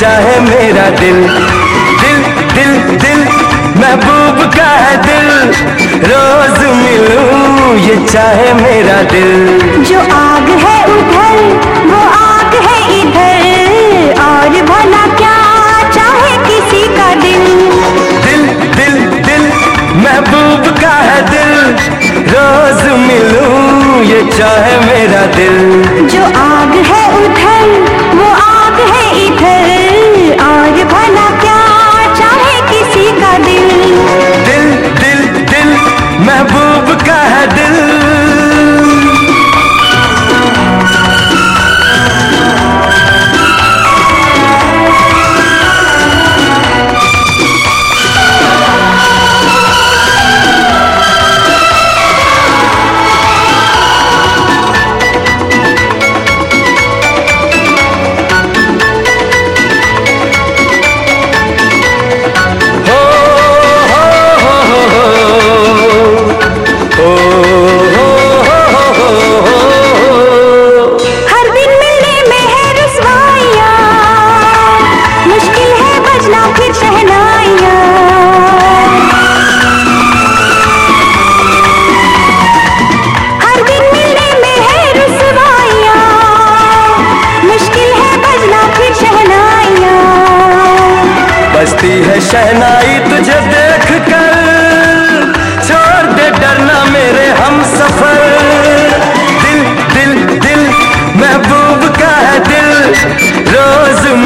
चाहे मेरा दिल दिल दिल दिल महबूब का है दिल। रोज मिलूं ये चाहे मेरा दिल। जो आग है उधर वो आग है इधर। और भला क्या चाहे किसी का दिल। दिल दिल दिल महबूब का है दिल। रोज मिलूं ये चाहे मेरा दिल। महबूब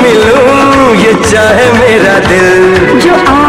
मिलूं ये चाहे मेरा दिल। जो आग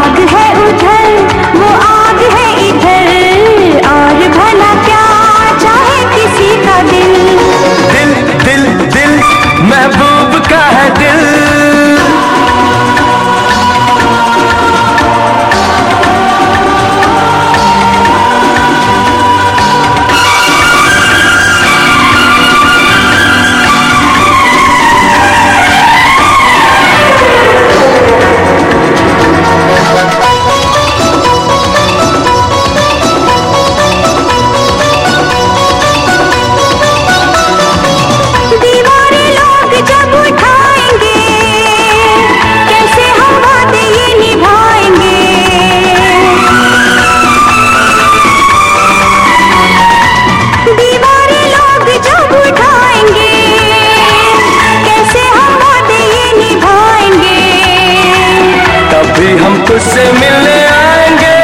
उसे मिल आएँगे।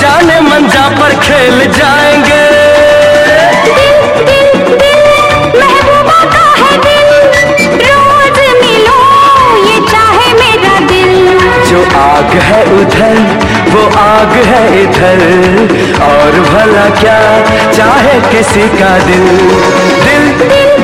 जाने मंजा पर खेल जाएँगे। जो आग है उधर वो आग है इधर। और भला क्या चाहे किसी का दिल दिल, दिल